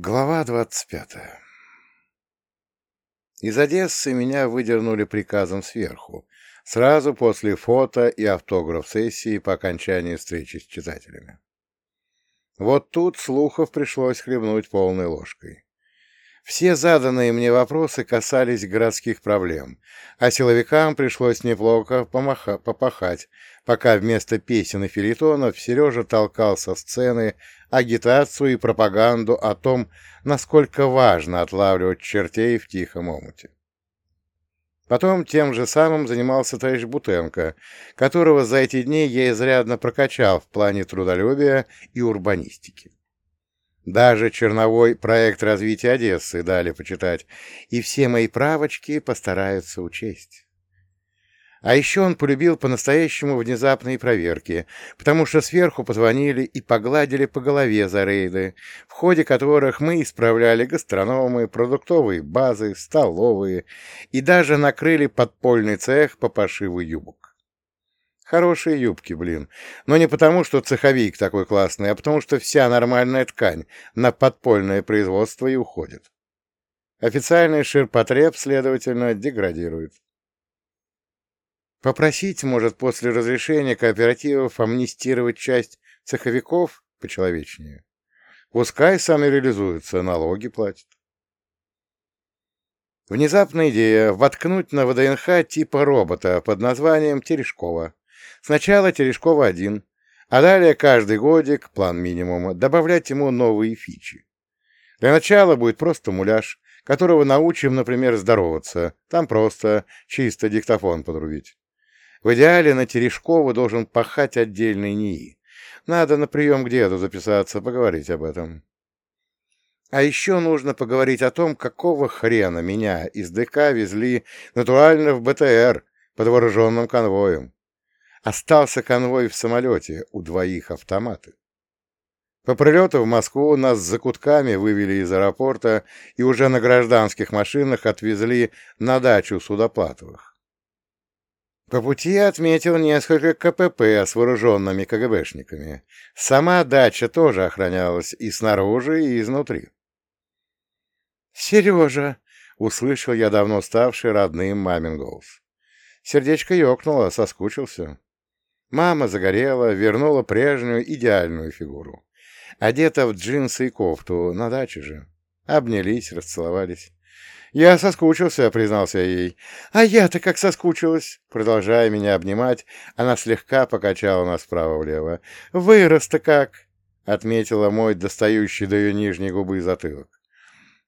Глава двадцать пятая Из Одессы меня выдернули приказом сверху, сразу после фото и автограф-сессии по окончании встречи с читателями. Вот тут слухов пришлось хлебнуть полной ложкой. Все заданные мне вопросы касались городских проблем, а силовикам пришлось неплохо помаха попахать, пока вместо песен и филитонов Сережа толкал со сцены агитацию и пропаганду о том, насколько важно отлавливать чертей в тихом омуте. Потом тем же самым занимался товарищ Бутенко, которого за эти дни я изрядно прокачал в плане трудолюбия и урбанистики. Даже черновой проект развития Одессы дали почитать, и все мои правочки постараются учесть. А еще он полюбил по-настоящему внезапные проверки, потому что сверху позвонили и погладили по голове за рейды, в ходе которых мы исправляли гастрономы, продуктовые базы, столовые и даже накрыли подпольный цех по пошиву юбок. Хорошие юбки, блин. Но не потому, что цеховик такой классный, а потому, что вся нормальная ткань на подпольное производство и уходит. Официальный ширпотреб, следовательно, деградирует. Попросить, может, после разрешения кооперативов амнистировать часть цеховиков почеловечнее. Пускай сами реализуются, налоги платят. Внезапная идея — воткнуть на ВДНХ типа робота под названием Терешкова. Сначала Терешкова-1, а далее каждый годик, план минимума, добавлять ему новые фичи. Для начала будет просто муляж, которого научим, например, здороваться. Там просто чисто диктофон подрубить. В идеале на Терешкову должен пахать отдельный НИИ. Надо на прием к деду записаться, поговорить об этом. А еще нужно поговорить о том, какого хрена меня из ДК везли натурально в БТР под вооруженным конвоем. Остался конвой в самолете, у двоих автоматы. По прилету в Москву нас за кутками вывели из аэропорта и уже на гражданских машинах отвезли на дачу Судоплатовых. По пути отметил несколько КПП с вооруженными КГБшниками. Сама дача тоже охранялась и снаружи, и изнутри. «Сережа!» — услышал я давно ставший родным мамин голос. Сердечко ёкнуло, соскучился. Мама загорела, вернула прежнюю идеальную фигуру. Одета в джинсы и кофту, на даче же. Обнялись, расцеловались. «Я соскучился», — признался ей. «А я-то как соскучилась!» Продолжая меня обнимать, она слегка покачала нас вправо-влево. «Вырос-то как!» — отметила мой достающий до ее нижней губы затылок.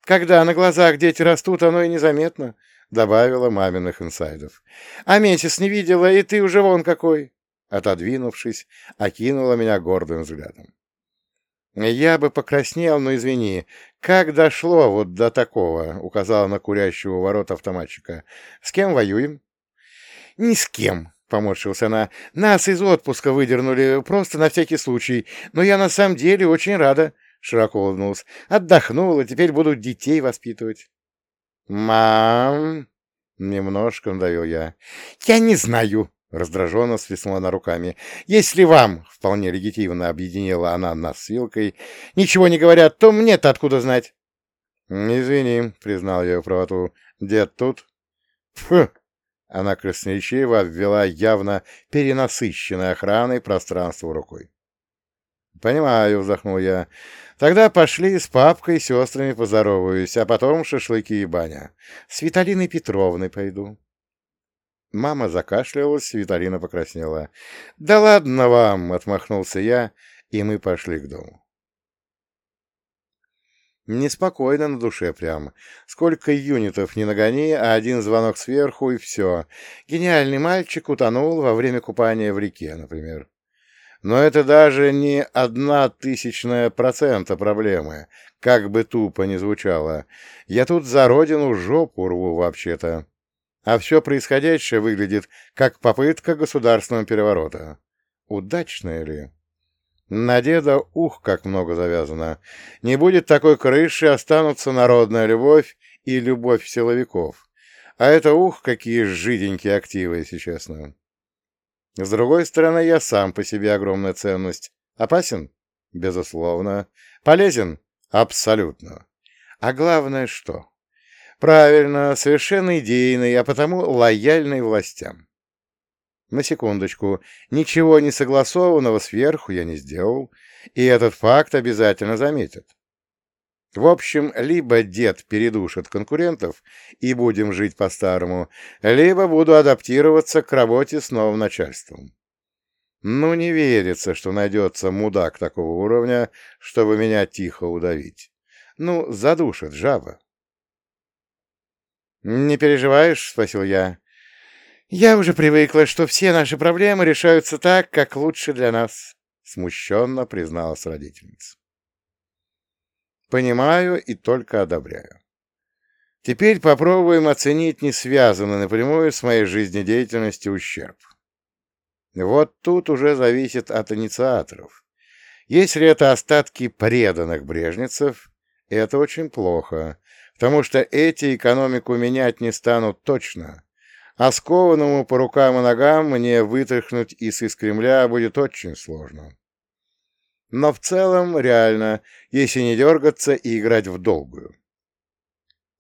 «Когда на глазах дети растут, оно и незаметно», — добавила маминых инсайдов. «А месяц не видела, и ты уже вон какой!» Отодвинувшись, окинула меня гордым взглядом. «Я бы покраснел, но извини. Как дошло вот до такого?» — указала на курящего ворот автоматчика. «С кем воюем?» «Ни с кем», — поморщилась она. «Нас из отпуска выдернули, просто на всякий случай. Но я на самом деле очень рада», — широко улыбнулась. «Отдохнула, теперь буду детей воспитывать». «Мам!» — немножко надавил я. «Я не знаю», Раздраженно свистнула она руками. «Если вам, — вполне легитимно объединила она нас с Вилкой, — ничего не говорят, то мне-то откуда знать?» «Извини», — признал я ее правоту. «Дед тут?» «Фу!» Она красноречиво обвела явно перенасыщенной охраной пространство рукой. «Понимаю», — вздохнул я. «Тогда пошли с папкой и сестрами поздороваюсь, а потом шашлыки и баня. С Виталиной Петровной пойду». Мама закашлялась, Виталина покраснела. «Да ладно вам!» — отмахнулся я, и мы пошли к дому. Неспокойно на душе прям. Сколько юнитов не нагони, а один звонок сверху, и все. Гениальный мальчик утонул во время купания в реке, например. Но это даже не одна тысячная процента проблемы, как бы тупо ни звучало. Я тут за родину жопу рву вообще-то а все происходящее выглядит как попытка государственного переворота. Удачная ли? На деда ух, как много завязано. Не будет такой крыши, останутся народная любовь и любовь силовиков. А это ух, какие жиденькие активы, если честно. С другой стороны, я сам по себе огромная ценность. Опасен? Безусловно. Полезен? Абсолютно. А главное что? Правильно, совершенно идейный, а потому лояльный властям. На секундочку, ничего не согласованного сверху я не сделал, и этот факт обязательно заметят. В общем, либо дед передушит конкурентов, и будем жить по-старому, либо буду адаптироваться к работе с новым начальством. Ну, не верится, что найдется мудак такого уровня, чтобы меня тихо удавить. Ну, задушит жаба. «Не переживаешь?» — спросил я. «Я уже привыкла, что все наши проблемы решаются так, как лучше для нас», — смущенно призналась родительница. Понимаю и только одобряю. Теперь попробуем оценить не связанный напрямую с моей жизнедеятельностью ущерб. Вот тут уже зависит от инициаторов. Если это остатки преданных брежнецев, это очень плохо, потому что эти экономику менять не станут точно, а скованному по рукам и ногам мне вытряхнуть из, из Кремля будет очень сложно. Но в целом реально, если не дергаться и играть в долгую.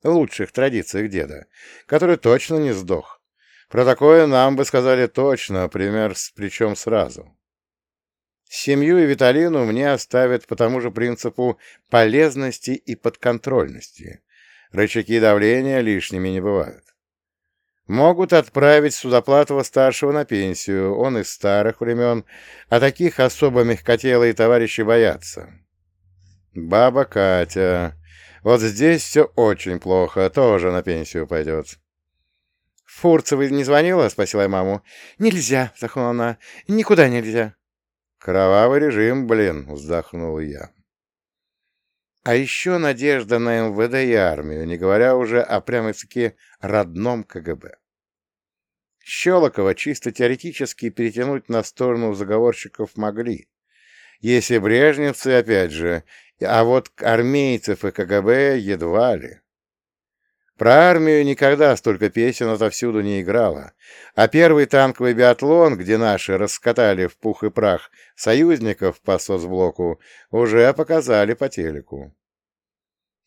В лучших традициях деда, который точно не сдох. Про такое нам бы сказали точно, например, причем сразу. Семью и Виталину мне оставят по тому же принципу полезности и подконтрольности. Рычаги давления лишними не бывают. Могут отправить Судоплатова-старшего на пенсию, он из старых времен, а таких особо мягкотелые товарищи боятся. Баба Катя. Вот здесь все очень плохо, тоже на пенсию пойдет. «Фурцева не звонила?» — спросила я маму. «Нельзя», — вздохнула она. «Никуда нельзя». «Кровавый режим, блин», — вздохнул я. А еще надежда на МВД и армию, не говоря уже о прямо-таки родном КГБ. Щелокова чисто теоретически перетянуть на сторону заговорщиков могли, если брежневцы, опять же, а вот армейцев и КГБ едва ли. Про армию никогда столько песен отовсюду не играла, а первый танковый биатлон, где наши раскатали в пух и прах союзников по соцблоку, уже показали по телеку.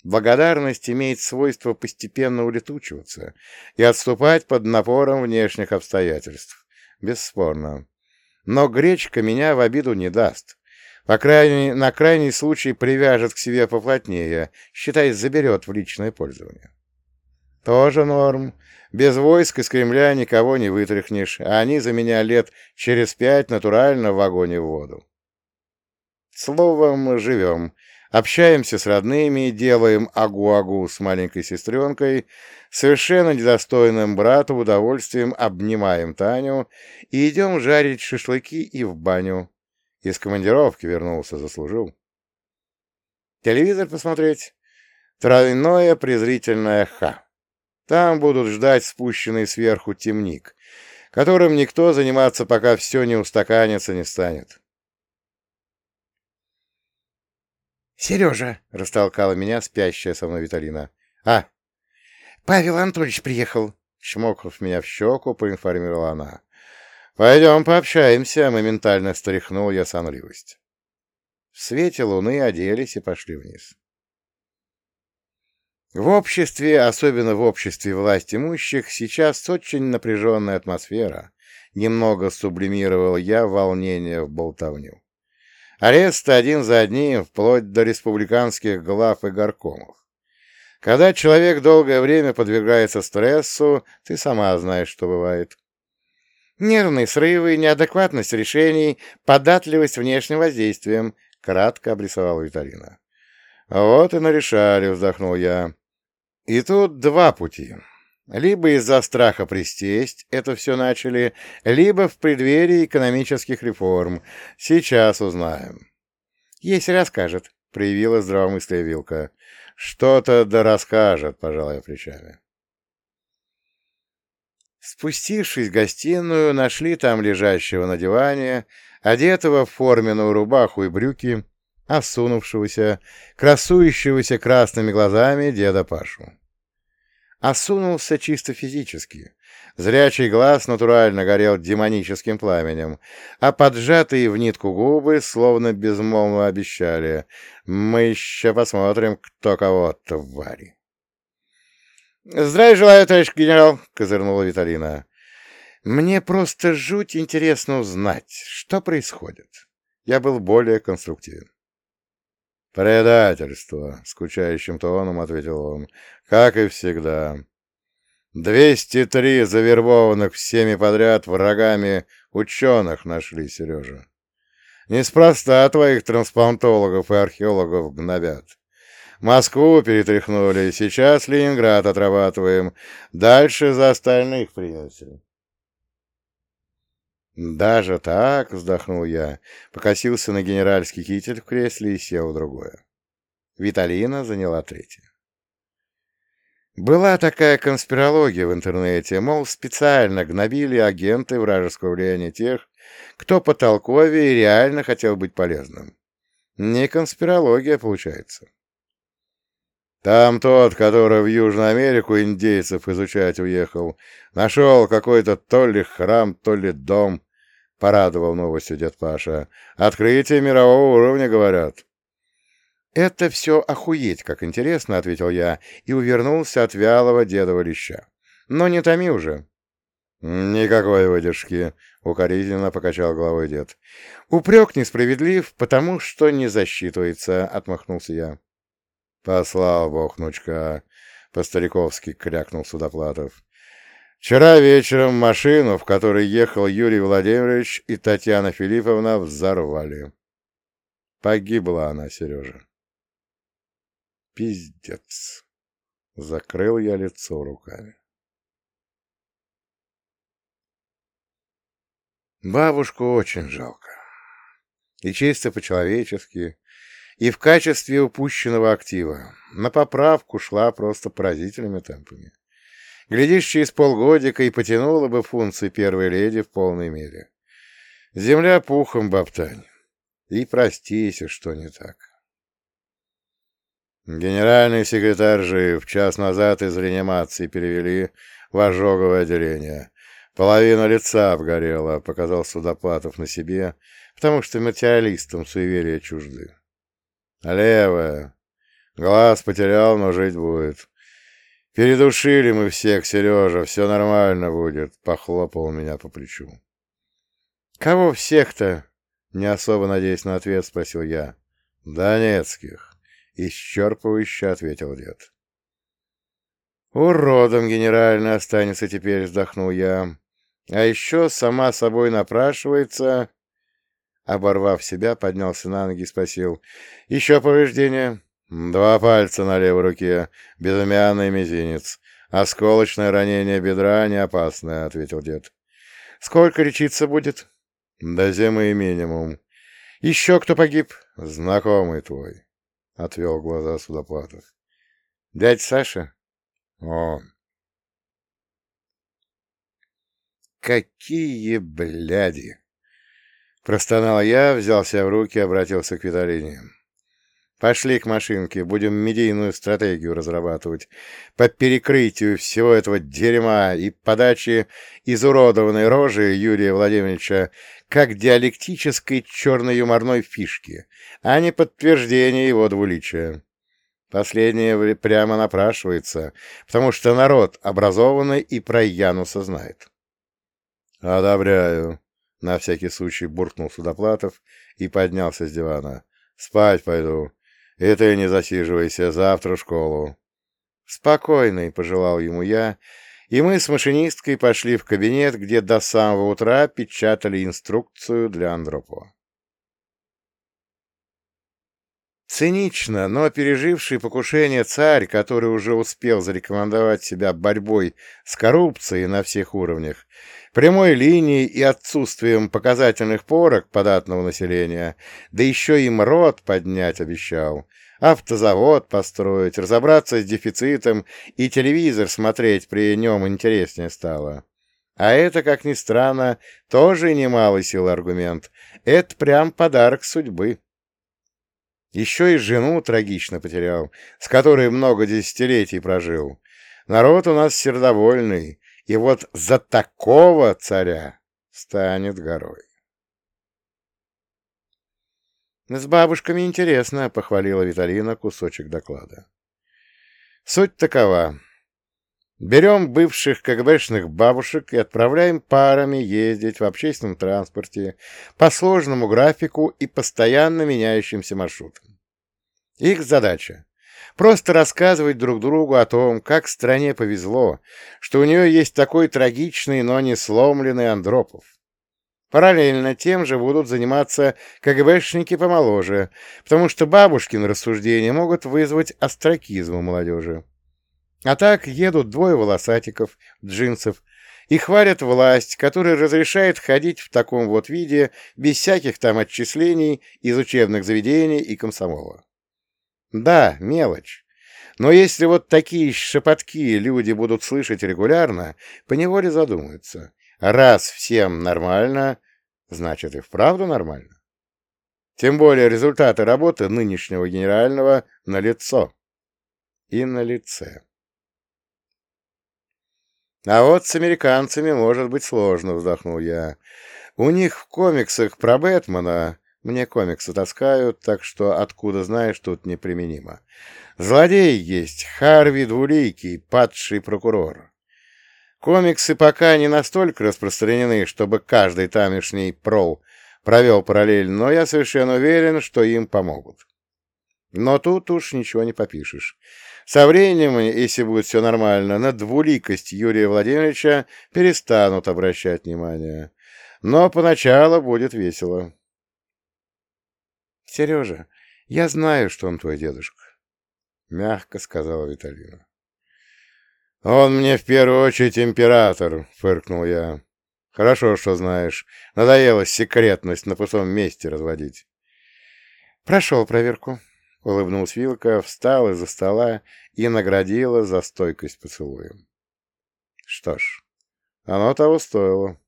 Благодарность имеет свойство постепенно улетучиваться и отступать под напором внешних обстоятельств. Бесспорно. Но гречка меня в обиду не даст. По крайней, на крайний случай привяжет к себе поплотнее, считай, заберет в личное пользование. Тоже норм. Без войск из Кремля никого не вытряхнешь, а они за меня лет через пять натурально в вагоне в воду. Словом, живем. Общаемся с родными, делаем агу-агу с маленькой сестренкой, совершенно недостойным брату удовольствием обнимаем Таню и идем жарить шашлыки и в баню. Из командировки вернулся, заслужил. Телевизор посмотреть? Тройное презрительное «ха». Там будут ждать спущенный сверху темник, которым никто заниматься пока все не устаканится не станет. «Сережа!» — растолкала меня спящая со мной Виталина. «А!» «Павел Анатольевич приехал!» — чмокнув меня в щеку, поинформировала она. «Пойдем пообщаемся!» — моментально стряхнул я сонливость. В свете луны оделись и пошли вниз. В обществе, особенно в обществе власть имущих, сейчас очень напряженная атмосфера. Немного сублимировал я волнение в болтовню. Аресты один за одним, вплоть до республиканских глав и горкомов. Когда человек долгое время подвергается стрессу, ты сама знаешь, что бывает. Нервные срывы, неадекватность решений, податливость внешним воздействием, кратко обрисовала Виталина. Вот и нарешали, вздохнул я. И тут два пути. Либо из-за страха престесть это все начали, либо в преддверии экономических реформ. Сейчас узнаем. Есть расскажет, проявила здравомыслие Вилка. Что-то да расскажет, пожалуй, плечами. Спустившись в гостиную, нашли там лежащего на диване, одетого в форменную рубаху и брюки, осунувшегося, красующегося красными глазами деда Пашу. Осунулся чисто физически. Зрячий глаз натурально горел демоническим пламенем, а поджатые в нитку губы словно безмолвно обещали «Мы еще посмотрим, кто кого, твари!» «Здравия желаю, товарищ генерал!» — козырнула Виталина. «Мне просто жуть интересно узнать, что происходит». Я был более конструктивен. «Предательство!» — скучающим тоном ответил он. «Как и всегда. Двести три завербованных всеми подряд врагами ученых нашли, Сережа. Неспроста твоих трансплантологов и археологов гнобят. Москву перетряхнули, сейчас Ленинград отрабатываем. Дальше за остальных, приятель. «Даже так?» — вздохнул я, покосился на генеральский китель в кресле и сел в другое. Виталина заняла третье. Была такая конспирология в интернете, мол, специально гнобили агенты вражеского влияния тех, кто по толковее реально хотел быть полезным. Не конспирология, получается. Там тот, который в Южную Америку индейцев изучать уехал, нашел какой-то то ли храм, то ли дом, — порадовал новостью дед Паша. Открытие мирового уровня, говорят. «Это все охуеть, как интересно», — ответил я и увернулся от вялого дедова леща. «Но не томи уже». «Никакой выдержки», — укоризненно покачал головой дед. «Упрек несправедлив, потому что не засчитывается», — отмахнулся я. «Послал бог, внучка», — по-стариковски крякнул Судоплатов. «Вчера вечером машину, в которой ехал Юрий Владимирович и Татьяна Филипповна, взорвали. Погибла она, Сережа». «Пиздец!» — закрыл я лицо руками. Бабушку очень жалко. И чисто по-человечески, и в качестве упущенного актива. На поправку шла просто поразительными темпами. Глядишь, через полгодика и потянула бы функции первой леди в полной мере. Земля пухом, бабтань. И простись, что не так. Генеральный секретарь жив. Час назад из реанимации перевели в ожоговое отделение. Половина лица обгорела, показал Судоплатов на себе, потому что материалистам суеверия чужды. Левая. Глаз потерял, но жить будет. Передушили мы всех, Сережа, все нормально будет, похлопал меня по плечу. Кого всех-то? Не особо надеясь на ответ, спросил я. Донецких, исчерпывающе ответил дед. Уродом генерально останется теперь, вздохнул я. А еще сама собой напрашивается Оборвав себя, поднялся на ноги и спросил. «Еще повреждения?» «Два пальца на левой руке, безымянный мизинец. Осколочное ранение бедра не опасное», — ответил дед. «Сколько лечиться будет?» «До зимы минимум». «Еще кто погиб?» «Знакомый твой», — отвел глаза Судоплатов. «Дядь Саша?» «Он». «Какие бляди!» Простонал я, взялся в руки, обратился к Виталине. Пошли к машинке, будем медийную стратегию разрабатывать по перекрытию всего этого дерьма и подаче изуродованной рожи Юрия Владимировича как диалектической черной юморной фишки, а не подтверждение его двуличия. Последнее прямо напрашивается, потому что народ образованный и про Януса знает. «Одобряю», на всякий случай буркнул Судоплатов и поднялся с дивана. «Спать пойду. И ты не засиживайся, завтра в школу». «Спокойный», — пожелал ему я, и мы с машинисткой пошли в кабинет, где до самого утра печатали инструкцию для Андропова. Цинично, но переживший покушение царь, который уже успел зарекомендовать себя борьбой с коррупцией на всех уровнях, прямой линией и отсутствием показательных порок податного населения, да еще им рот поднять обещал, автозавод построить, разобраться с дефицитом и телевизор смотреть при нем интереснее стало. А это, как ни странно, тоже немалый сил аргумент. Это прям подарок судьбы. Еще и жену трагично потерял, с которой много десятилетий прожил. Народ у нас сердовольный, И вот за такого царя станет горой. «С бабушками интересно», — похвалила Виталина кусочек доклада. «Суть такова. Берем бывших КГБшных бабушек и отправляем парами ездить в общественном транспорте по сложному графику и постоянно меняющимся маршрутам. Их задача — просто рассказывать друг другу о том, как стране повезло, что у нее есть такой трагичный, но не сломленный Андропов. Параллельно тем же будут заниматься КГБшники помоложе, потому что бабушкины рассуждения могут вызвать остракизм у молодежи. А так едут двое волосатиков, джинсов, и хвалят власть, которая разрешает ходить в таком вот виде без всяких там отчислений из учебных заведений и комсомола. Да, мелочь. Но если вот такие шепотки люди будут слышать регулярно, поневоле задумаются. Раз всем нормально, значит и вправду нормально. Тем более результаты работы нынешнего генерального на лицо и на лице. А вот с американцами может быть сложно, вздохнул я. У них в комиксах про Бэтмена, мне комиксы таскают, так что откуда знаешь, тут неприменимо. Злодей есть, Харви Двуликий, падший прокурор. Комиксы пока не настолько распространены, чтобы каждый тамешний прол провел параллель, но я совершенно уверен, что им помогут. Но тут уж ничего не попишешь. Со временем, если будет все нормально, на двуликость Юрия Владимировича перестанут обращать внимание. Но поначалу будет весело. — Сережа, я знаю, что он твой дедушка, — мягко сказала Виталина. — Он мне в первую очередь император, — фыркнул я. — Хорошо, что знаешь. Надоело секретность на пустом месте разводить. — Прошел проверку, — улыбнулась Вилка, встала из-за стола и наградила за стойкость поцелуем. Что ж, оно того стоило.